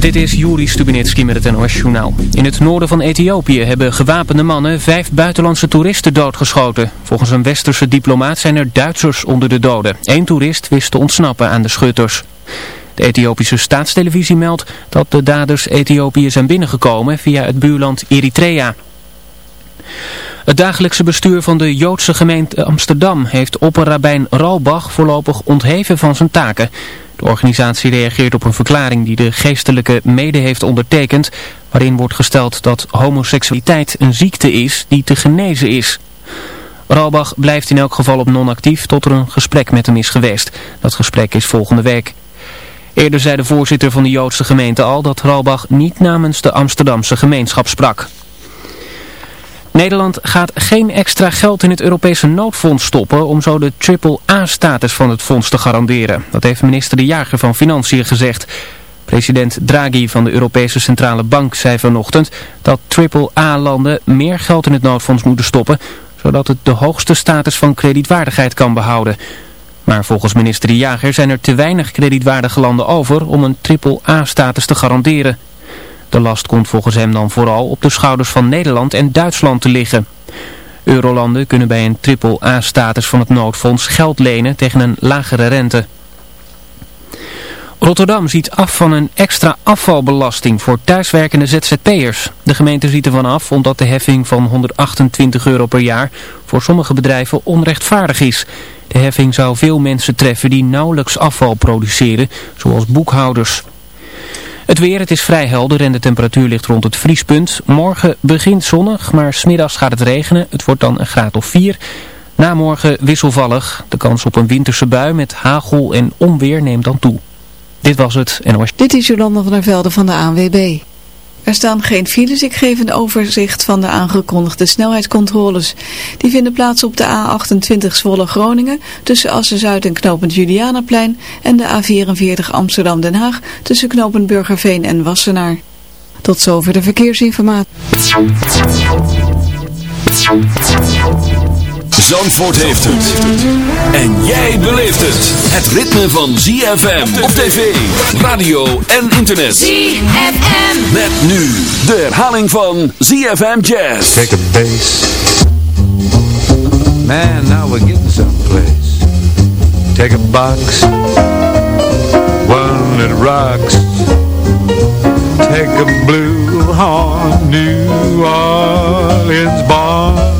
Dit is Juri Stubinitski met het NOS Journaal. In het noorden van Ethiopië hebben gewapende mannen vijf buitenlandse toeristen doodgeschoten. Volgens een westerse diplomaat zijn er Duitsers onder de doden. Eén toerist wist te ontsnappen aan de schutters. De Ethiopische staatstelevisie meldt dat de daders Ethiopië zijn binnengekomen via het buurland Eritrea. Het dagelijkse bestuur van de Joodse gemeente Amsterdam heeft opperrabijn Ralbach voorlopig ontheven van zijn taken. De organisatie reageert op een verklaring die de geestelijke mede heeft ondertekend, waarin wordt gesteld dat homoseksualiteit een ziekte is die te genezen is. Ralbach blijft in elk geval op non-actief tot er een gesprek met hem is geweest. Dat gesprek is volgende week. Eerder zei de voorzitter van de Joodse gemeente al dat Ralbach niet namens de Amsterdamse gemeenschap sprak. Nederland gaat geen extra geld in het Europese noodfonds stoppen om zo de triple-A-status van het fonds te garanderen. Dat heeft minister De Jager van Financiën gezegd. President Draghi van de Europese Centrale Bank zei vanochtend dat triple-A-landen meer geld in het noodfonds moeten stoppen, zodat het de hoogste status van kredietwaardigheid kan behouden. Maar volgens minister De Jager zijn er te weinig kredietwaardige landen over om een triple-A-status te garanderen. De last komt volgens hem dan vooral op de schouders van Nederland en Duitsland te liggen. Eurolanden kunnen bij een triple-A-status van het noodfonds geld lenen tegen een lagere rente. Rotterdam ziet af van een extra afvalbelasting voor thuiswerkende ZZP'ers. De gemeente ziet ervan af omdat de heffing van 128 euro per jaar voor sommige bedrijven onrechtvaardig is. De heffing zou veel mensen treffen die nauwelijks afval produceren, zoals boekhouders. Het weer, het is vrij helder en de temperatuur ligt rond het vriespunt. Morgen begint zonnig, maar smiddags gaat het regenen. Het wordt dan een graad of 4. Na morgen wisselvallig. De kans op een winterse bui met hagel en onweer neemt dan toe. Dit was het NOS. Dit is Jolanda van der Velde van de ANWB. Er staan geen files. Ik geef een overzicht van de aangekondigde snelheidscontroles. Die vinden plaats op de A28 Zwolle Groningen tussen Assen-Zuid en knooppunt Julianaplein en de A44 Amsterdam-Den Haag tussen knooppunt Burgerveen en Wassenaar. Tot zover de verkeersinformatie. Zandvoort heeft het. En jij beleeft het. Het ritme van ZFM op tv, radio en internet. ZFM. Met nu de herhaling van ZFM Jazz. Take a bass. Man, now we're getting someplace. Take a box. One that rocks. Take a blue horn, New Orleans barn.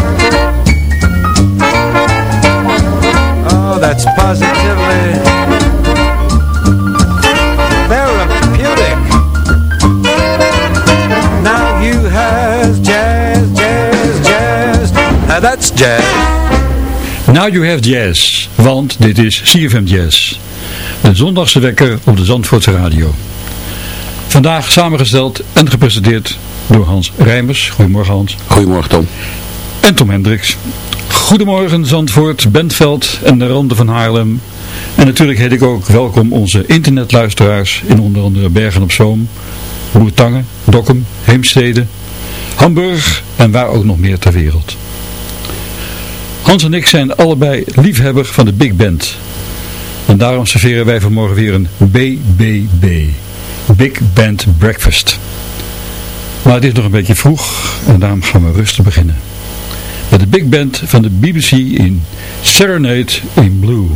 That's positively therapeutic. Now you have jazz, jazz, jazz. Now that's jazz. Now you have jazz, want dit is CFM Jazz. De zondagse wekker op de Zandvoortse Radio. Vandaag samengesteld en gepresenteerd door Hans Rijmers. Goedemorgen Hans. Goedemorgen Tom. En Tom Hendricks. Goedemorgen Zandvoort, Bentveld en de randen van Haarlem. En natuurlijk heet ik ook welkom onze internetluisteraars in onder andere Bergen op Zoom, Boertangen, Dokkum, Heemstede, Hamburg en waar ook nog meer ter wereld. Hans en ik zijn allebei liefhebber van de Big Band. En daarom serveren wij vanmorgen weer een BBB. Big Band Breakfast. Maar het is nog een beetje vroeg en daarom gaan we rustig beginnen. Met de big band van de BBC in Serenade in Blue.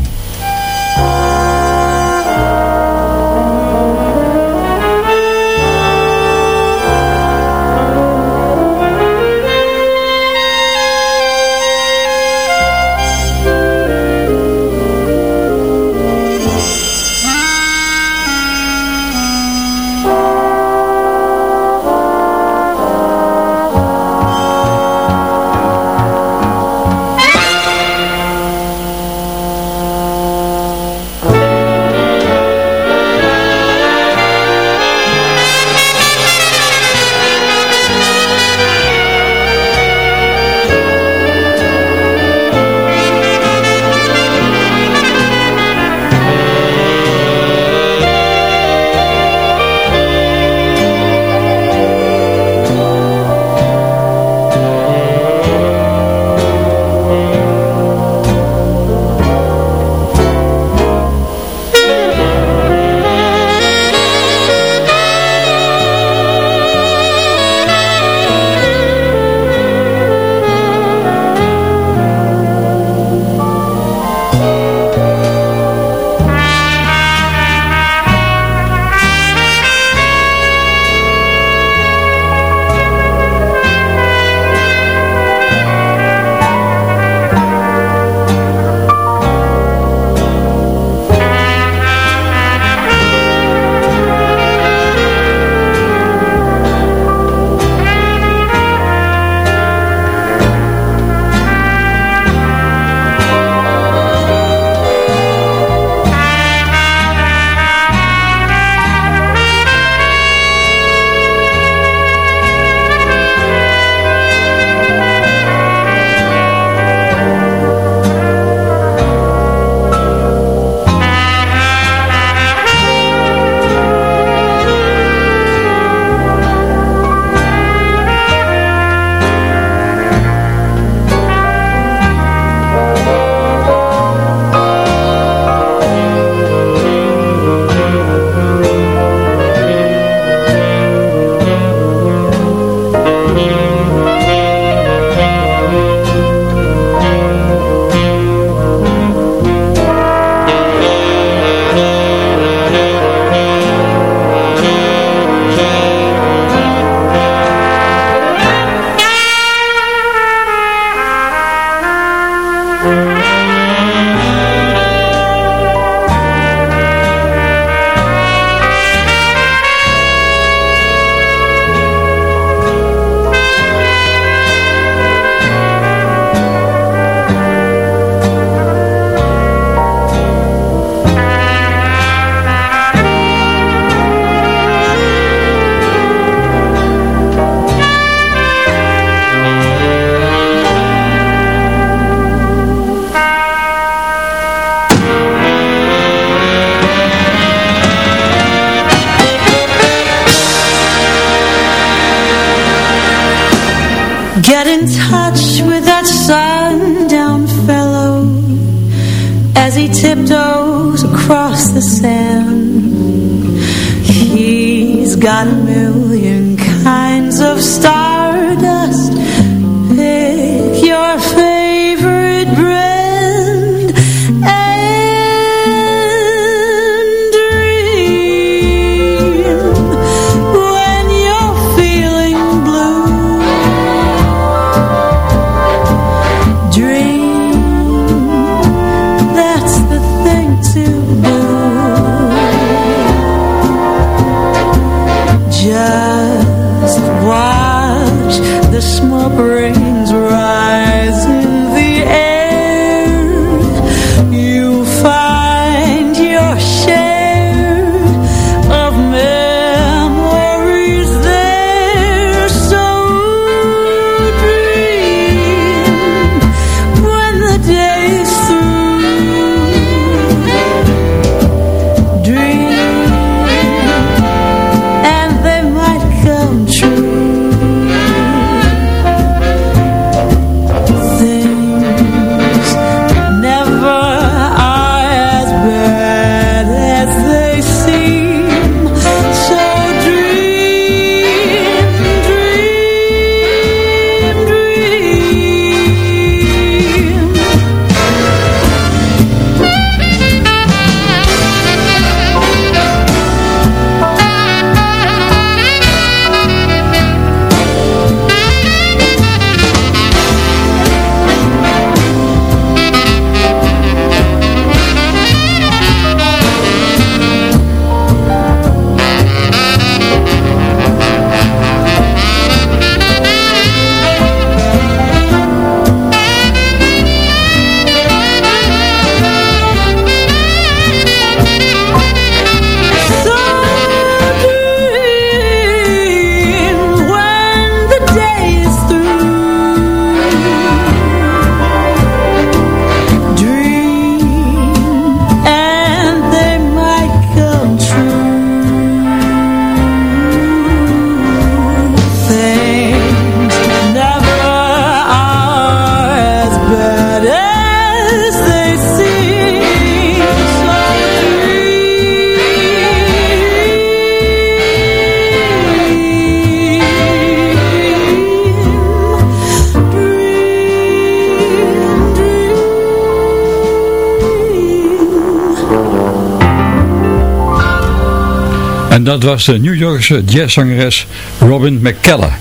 Dat was de New Yorkse jazzzangeres Robin McKellar.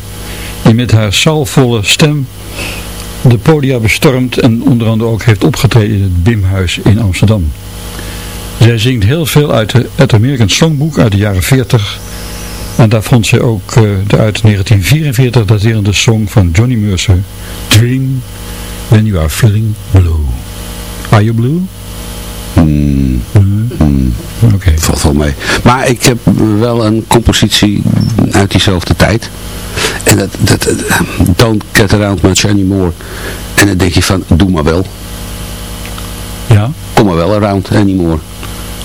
Die met haar soulvolle stem de podia bestormt en onder andere ook heeft opgetreden in het Bimhuis in Amsterdam. Zij zingt heel veel uit het American Songbook uit de jaren 40. En daar vond zij ook eh, de uit 1944 daterende song van Johnny Mercer. Dream when you are feeling blue. Are you blue? Mee. Maar ik heb wel een compositie uit diezelfde tijd. En dat, dat, dat Don't Get Around Much Anymore. En dan denk je van, doe maar wel. Ja, Kom maar wel around anymore.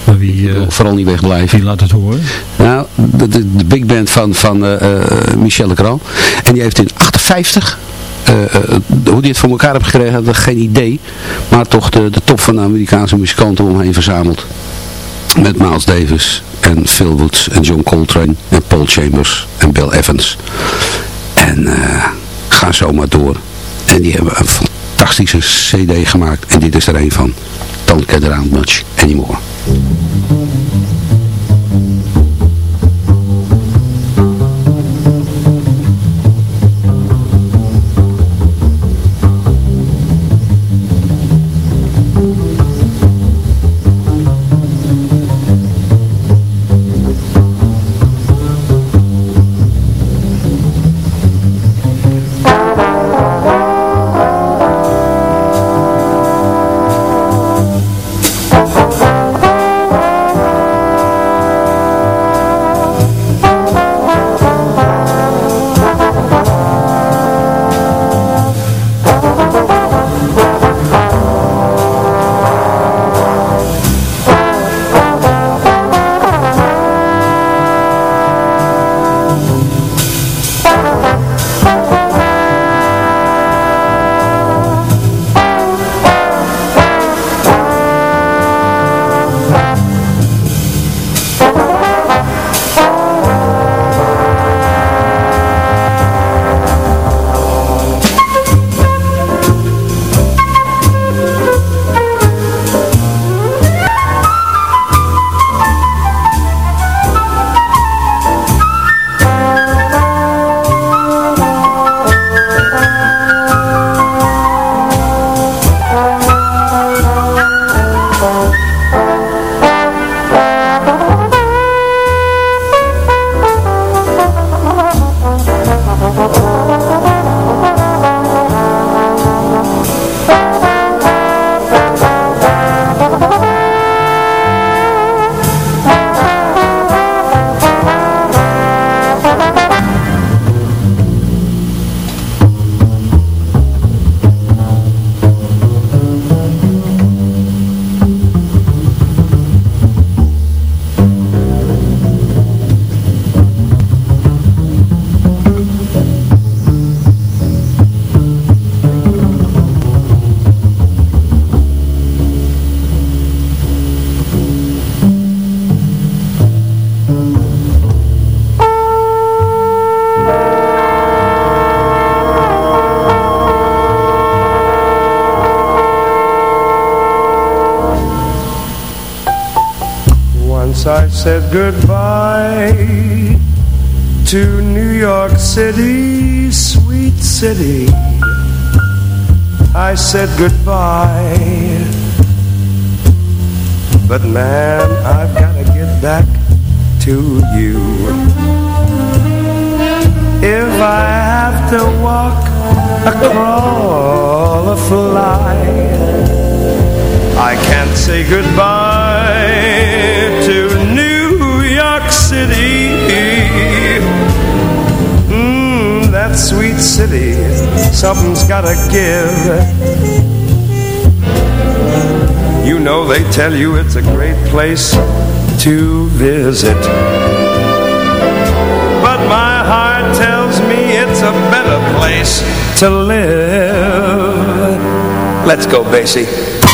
maar wie, eh, Vooral niet wegblijven. wie laat het horen? Nou, de, de, de big band van, van eh, eh, Michel Legrand. En die heeft in 58, eh, eh, hoe die het voor elkaar heeft gekregen, had ik geen idee. Maar toch de, de top van de Amerikaanse muzikanten omheen verzameld. Met Miles Davis en Phil Woods en John Coltrane en Paul Chambers en Bill Evans. En eh ga zo maar door. En die hebben een fantastische cd gemaakt. En dit is er een van. Don't Get Around Much Anymore. Goodbye to New York City, sweet city. I said goodbye. But man, I've gotta get back to you. If I have to walk, a crawl, a fly, I can't say goodbye city, something's gotta give. You know they tell you it's a great place to visit. But my heart tells me it's a better place to live. Let's go, Basie.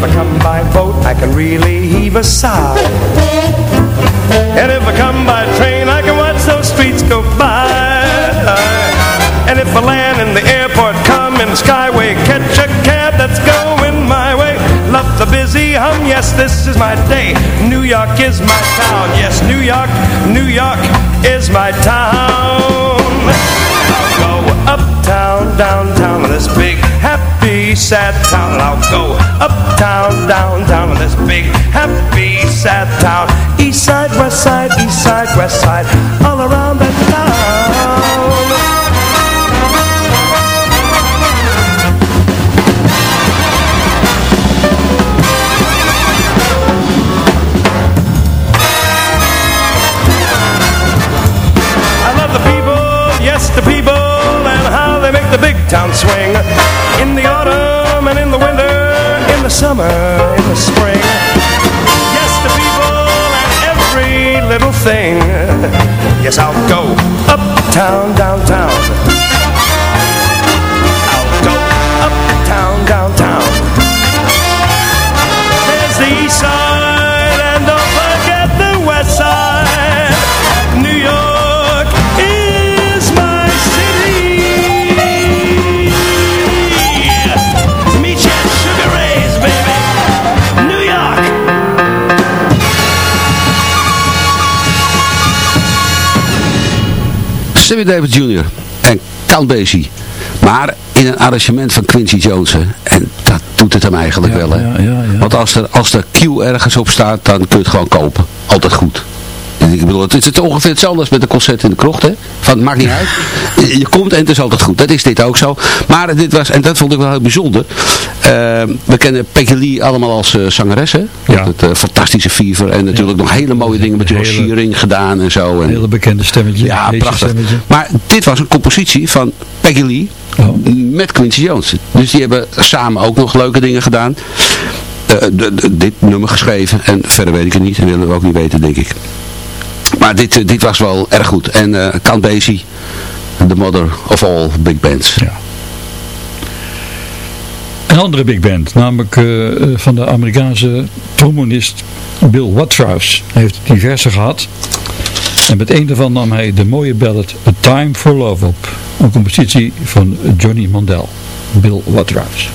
If I come by boat, I can really heave a sigh. And if I come by train, I can watch those streets go by. And if I land in the airport, come in the skyway, catch a cab that's going my way. Love the busy hum, yes, this is my day. New York is my town, yes, New York, New York is my town. I'll go uptown, downtown this big, happy, sad town. I'll go uptown, downtown in this big, happy, sad town. East side, west side, east side, west side, all around the town. The big town swing. In the autumn and in the winter, in the summer, in the spring. Yes, the people and every little thing. Yes, I'll go uptown, downtown. I'll go uptown, downtown. There's the east side, Sammy Davis Jr. en Count Basie. Maar in een arrangement van Quincy Jones. hè. En dat doet het hem eigenlijk wel. Hè? ja, ja, ja. Want als er, als er Q ergens op staat, dan kun je het gewoon kopen. Altijd goed. Ik bedoel, het is het ongeveer hetzelfde als met een concert in de krocht, hè. Van, het maakt niet uit. Je komt en het is altijd goed. Dat is dit ook zo. Maar dit was, en dat vond ik wel heel bijzonder. Eh, we kennen Peggy Lee allemaal als eh, zangeres, hè. Met Ja. het eh, fantastische Fever. En natuurlijk nog hele mooie dingen met Hele- Shearing gedaan en zo. Een En, hele bekende stemmetje. ja, prachtig. stemmetje. Maar dit was een compositie van Peggy Lee Oh. met Quincy Jones. Dus die hebben samen ook nog leuke dingen gedaan. Eh, de- de- dit nummer geschreven. En verder weet ik het niet. En willen we ook niet weten, denk ik. Maar dit, eh, dit was wel erg goed. En eh Count Basie, the mother of all big bands. Ja. Een andere big band, namelijk eh, van de Amerikaanse trombonist Bill Watrous. Hij heeft diverse gehad. En met een daarvan nam hij de mooie ballad A Time for Love op. Een compositie van Johnny Mandel. Bill Watrous.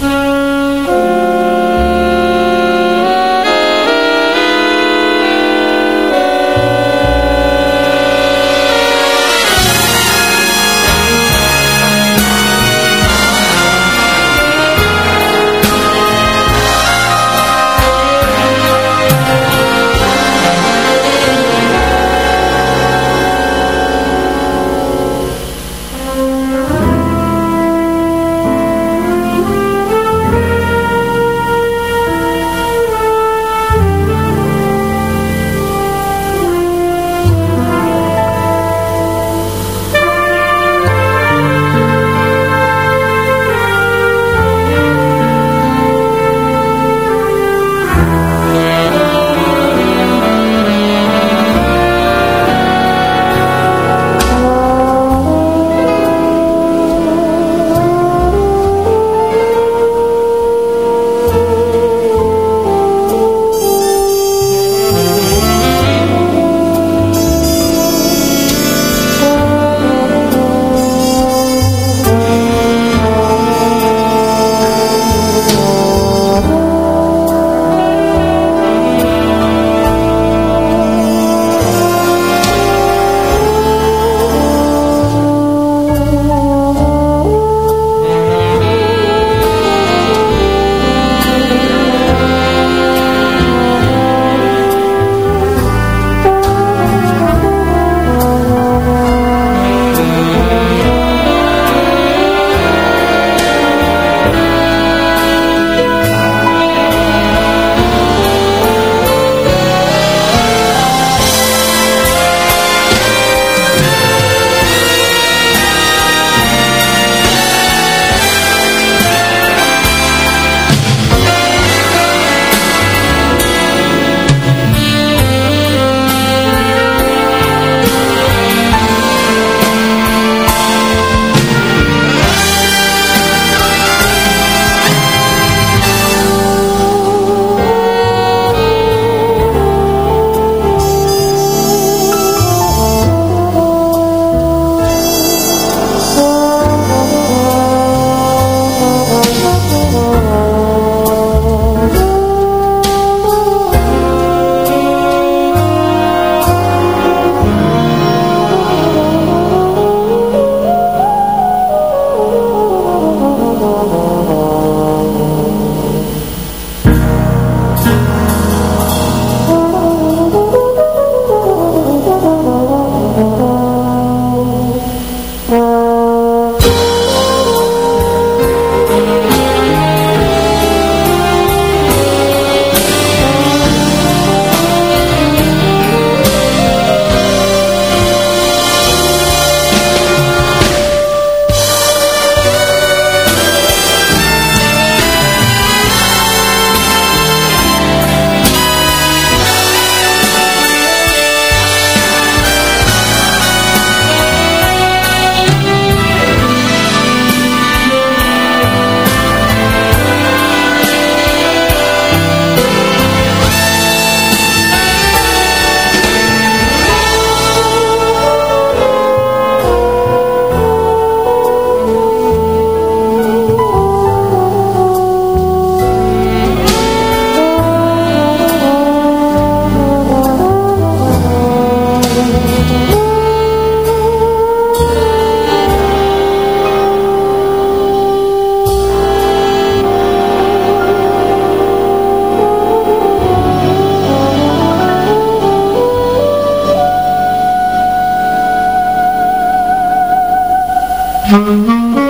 I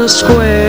the square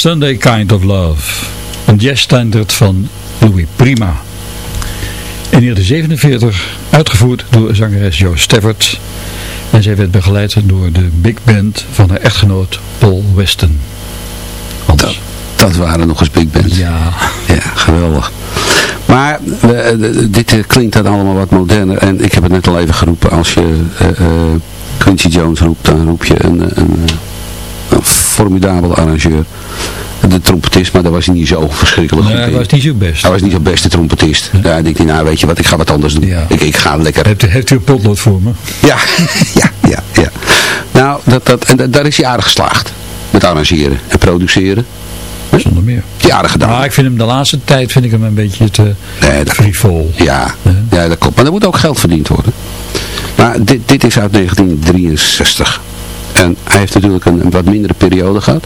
Sunday Kind of Love. Een jazzstandard van Louis Prima. In 1947 uitgevoerd door zangeres Jo Stafford. En zij werd begeleid door de big band van haar echtgenoot Paul Weston. Dat, dat waren nog eens big bands. Ja. Ja, geweldig. Maar dit eh, klinkt dan allemaal wat moderner. En ik heb het net al even geroepen. Als je eh, eh, Quincy Jones roept, dan roep je een, een, een, een formidabel arrangeur. De trompetist, maar daar was hij niet zo verschrikkelijk Nee, goed hij was niet zo best. Hij was niet de beste trompetist. Ja, ik denk hij, nou weet je wat, ik ga wat anders doen. Ja. Ik, ik ga lekker. Heeft, heeft u een potlood voor me? Ja, ja, ja, ja. Nou, dat, dat, en da- daar is hij aardig geslaagd. Met arrangeren en produceren. Zonder meer. Aardig gedaan. Maar ik vind hem de laatste tijd vind ik hem een beetje te Nee, dat- frivol. Ja, ja, dat klopt. Maar er moet ook geld verdiend worden. Maar dit, dit is uit 1963. En hij heeft natuurlijk een, een wat mindere periode gehad.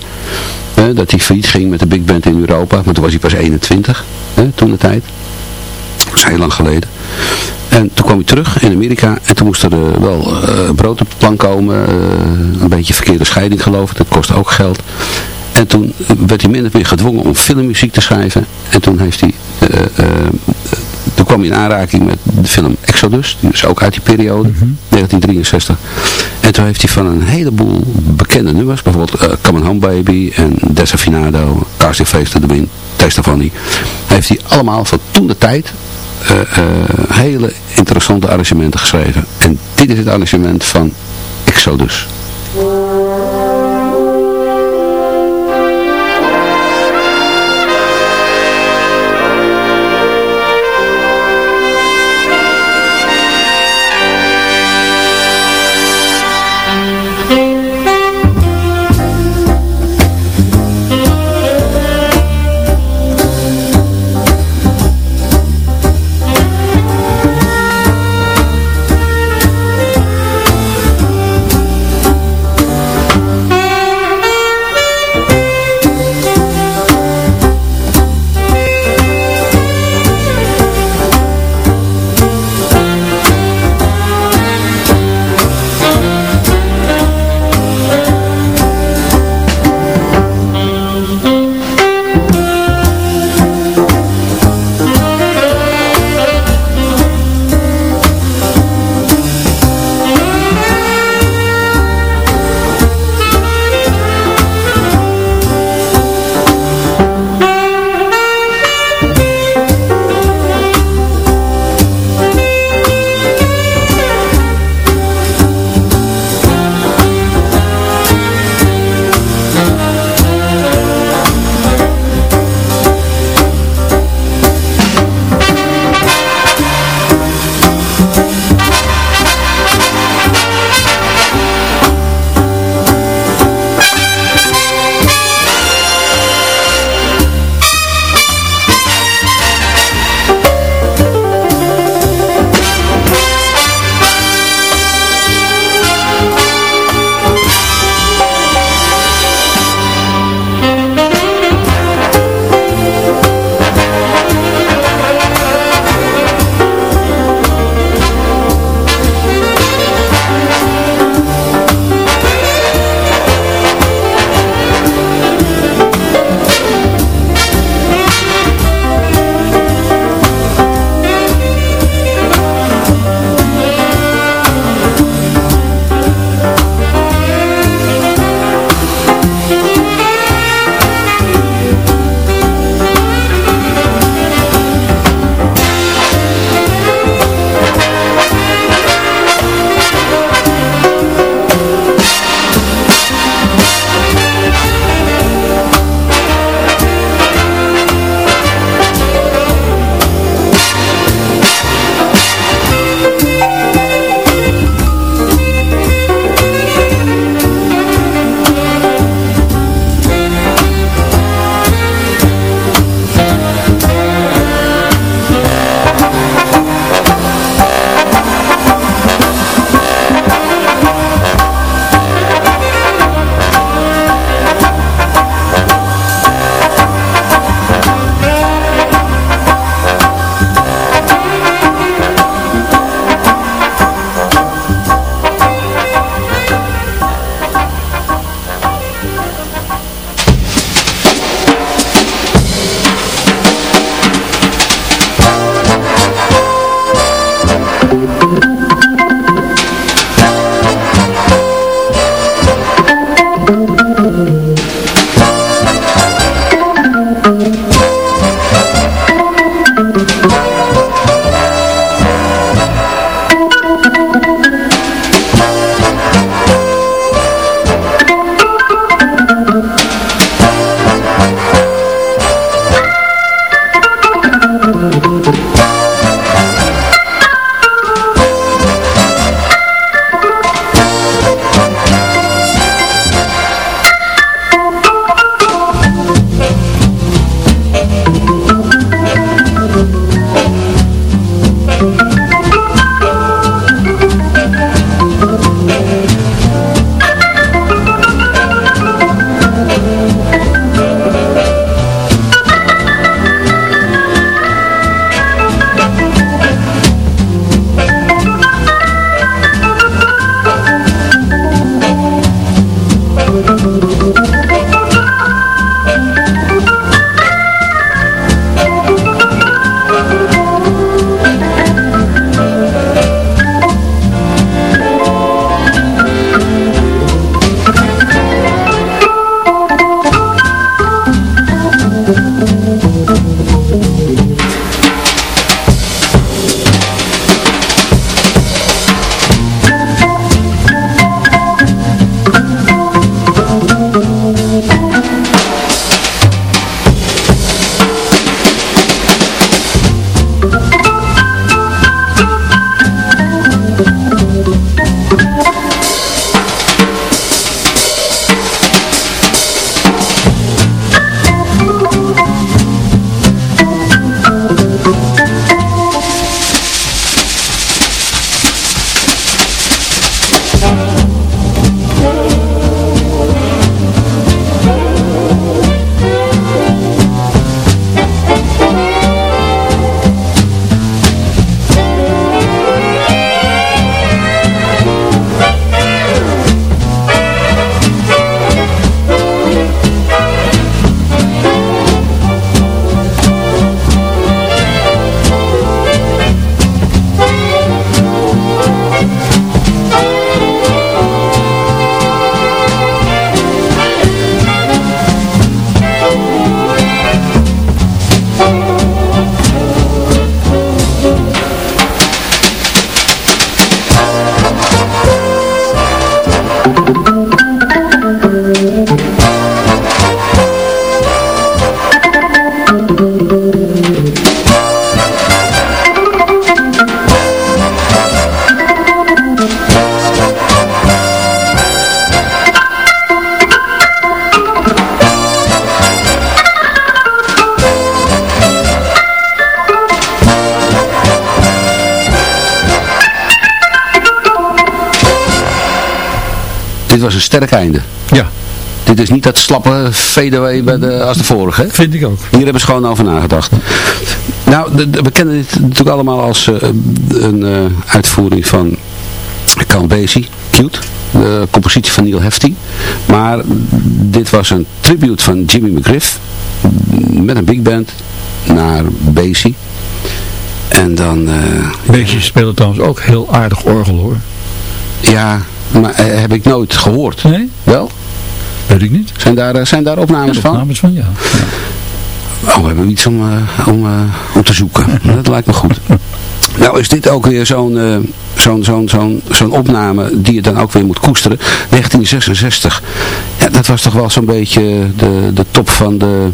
Dat hij failliet ging met de big band in Europa. Maar toen was hij pas 21. Hè, toen de tijd. Dat is heel lang geleden. En toen kwam hij terug in Amerika. En toen moest er eh, wel eh, brood op de plank komen. eh, een beetje verkeerde scheiding geloof ik. Dat kost ook geld. En toen werd hij min of meer gedwongen om filmmuziek te schrijven. En toen heeft hij... eh, eh, toen kwam hij in aanraking met de film Exodus. Die is ook uit die periode. 1963. En toen heeft hij van een heleboel bekende nummers. Bijvoorbeeld uh, Come on Home Baby en Desafinado. Casting Face to the Wind. Heeft hij allemaal van toen de tijd uh, uh, hele interessante arrangementen geschreven. En dit is het arrangement van Exodus. Dit was een sterk einde. Ja, Dit is niet dat slappe fadeaway bij de, als de vorige. Hè? vind ik ook. Hier hebben ze gewoon over nagedacht. Nou, de- de- we kennen dit natuurlijk allemaal als eh, een eh, uitvoering van Count Basie, Cute. De compositie van Neil Hefti. Maar dit was een tribute van Jimmy McGriff. Met een big band naar Basie. En dan, eh, Beetje spelen trouwens ook heel aardig orgel hoor. ja, maar eh, heb ik nooit gehoord. Nee? Wel? Weet ik niet. Zijn daar, eh, zijn daar opnames van? Opnames van, ja. Oh, we hebben iets om, eh, om, om te zoeken. Dat lijkt me goed. Nou is dit ook weer zo'n zo'n zo'n zo'n zo'n opname die je dan ook weer moet koesteren. 1966. Ja, dat was toch wel zo'n beetje de, de top van de,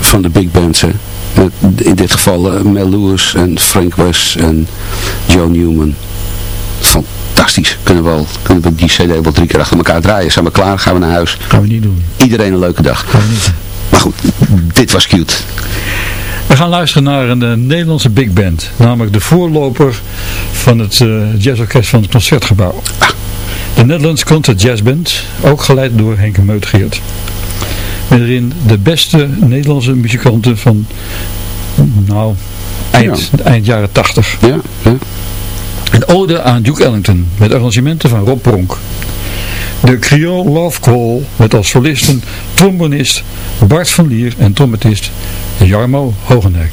van de big bands. Hè? Met in dit geval Mel Lewis en Frank West en Joe Newman. Fantastisch. Kunnen we, wel, kunnen we die cd wel drie keer achter elkaar draaien. Zijn we klaar? Gaan we naar huis. Gaan we niet doen. Iedereen een leuke dag. Gaan we niet. Maar goed, dit was cute. We gaan luisteren naar een eh, Nederlandse big band. Namelijk de voorloper van het eh, jazzorkest van het Concertgebouw. De Netherlands Concert Jazz Band. Ook geleid door Henk Meutgeert. Met erin de beste Nederlandse muzikanten van nou, eind, eind jaren 80. Ja, ja. Een ode aan Duke Ellington met arrangementen van Rob Pronk. De Creole Love Call met als solisten trombonist Bart van Lier en trompetist Jarmo Hogendijk.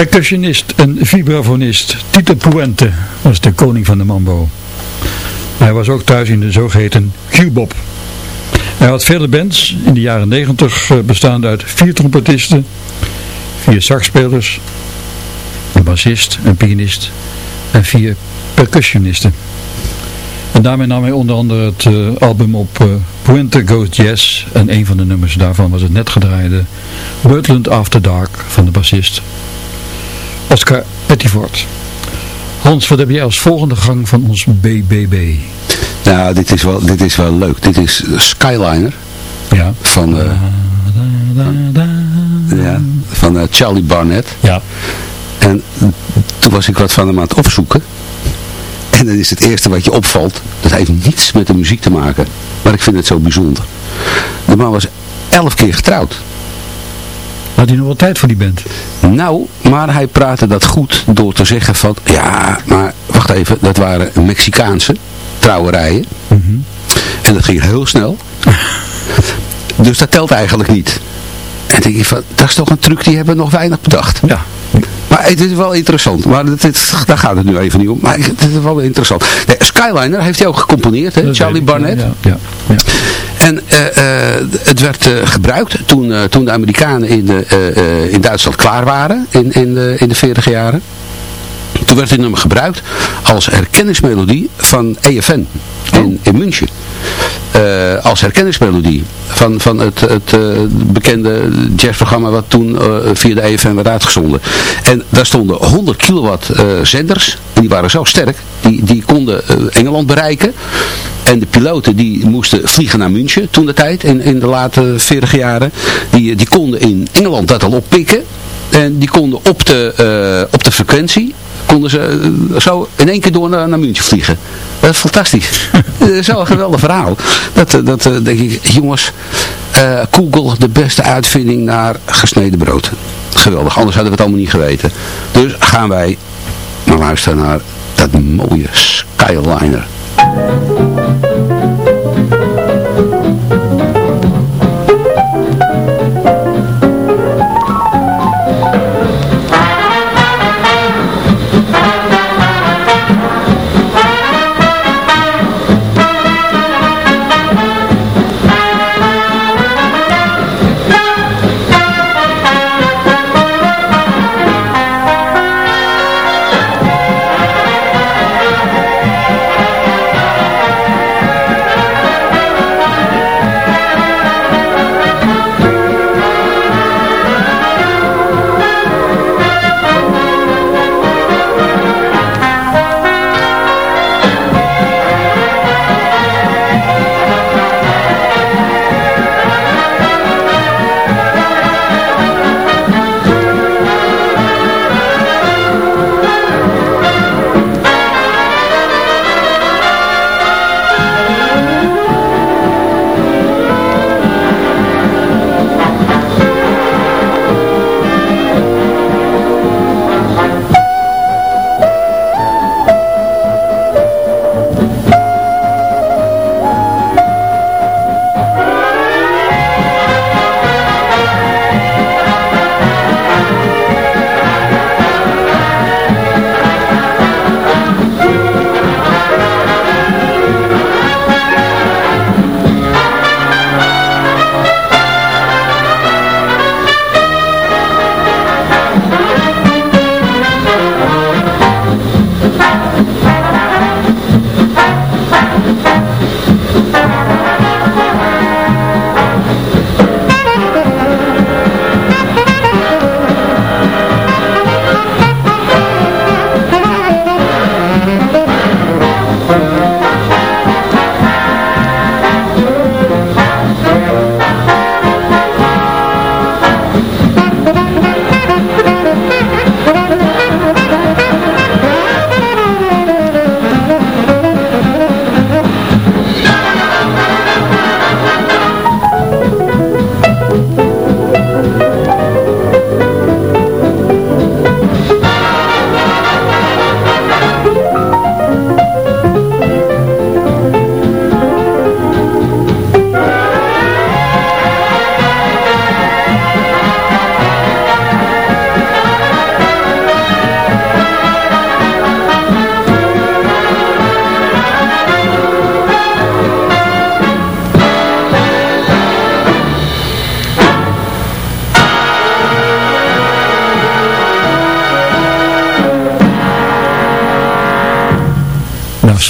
Percussionist en vibrafonist Tito Puente was de koning van de mambo. Hij was ook thuis in de zogeheten Q-bop. Hij had vele bands in de jaren 90 eh, bestaande uit vier trompetisten, vier saxspelers, een bassist, een pianist en vier percussionisten. En daarmee nam hij onder andere het eh, album op uh, Puente Goes Jazz en een van de nummers daarvan was het net gedraaide Birdland After Dark van de bassist Oscar Pettiford. Hans, wat heb jij als volgende gang van ons BBB? Nou, dit is wel, dit is wel leuk. Dit is Skyliner. Ja. Van, uh, ja, van uh, Charlie Barnett. Ja. En toen was ik wat van hem aan het opzoeken. En dan is het eerste wat je opvalt, dat heeft niets met de muziek te maken. Maar ik vind het zo bijzonder. De man was elf keer getrouwd. Had hij nog wel tijd voor die band? Nou, maar hij praatte dat goed door te zeggen van, ja, maar wacht even, dat waren Mexicaanse trouwerijen. Mm En dat ging heel snel. dus dat telt eigenlijk niet. En denk ik van, dat is toch een truc die hebben nog weinig bedacht. Ja. Maar het is wel interessant. Maar dit, dit, daar gaat het nu even niet om. Maar het is wel interessant. Nee, Skyliner heeft hij ook gecomponeerd, hè? Charlie Barnett. Ja, ja, ja. En uh, uh, het werd uh, gebruikt toen, toen de Amerikanen in, in Duitsland klaar waren in, in, de, in de 40 jaren. Toen werd dit nummer gebruikt als herkenningsmelodie van EFN in, in München. Uh, als herkenningsmelodie van, van het, het uh, bekende jazzprogramma wat toen uh, via de EFN werd uitgezonden. En daar stonden 100 kilowatt zenders en die waren zo sterk, die, die konden Engeland bereiken. En de piloten die moesten vliegen naar München toen de tijd, in, in de late 40 jaren. Die, die konden in Engeland dat al oppikken. En die konden op de, op de frequentie konden ze zo in één keer door naar, naar München vliegen. Dat is fantastisch. dat is wel een geweldig verhaal. Dat, dat denk ik, jongens, uh, Google de beste uitvinding naar gesneden brood. Geweldig, anders hadden we het allemaal niet geweten. Dus gaan wij maar luisteren naar dat mooie Skyliner.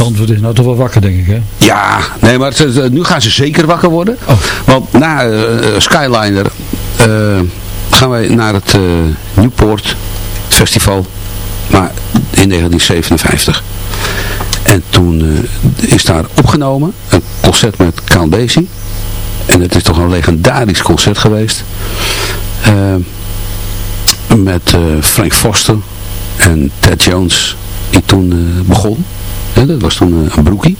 Zandvoort is nou toch wel wakker, denk ik, hè? Ja, nee, maar het- nu gaan ze zeker wakker worden. Oh. Want na eh, eh, Skyliner eh, gaan wij naar het Newport Festival. Maar in 1957. En toen is daar opgenomen een concert met Count Basie. En het is toch een legendarisch concert geweest. Met Frank Foster en Ted Jones die toen begon. Dat was toen eh, een broekie.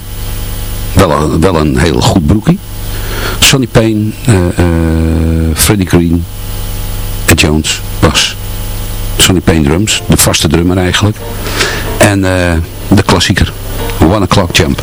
Wel een, wel een heel goed broekie. Sonny Payne, eh eh, Freddie Green, Ed Jones, bas. Sonny Payne drums, de vaste drummer eigenlijk. En de klassieker, One O'Clock Jump.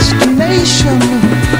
destination.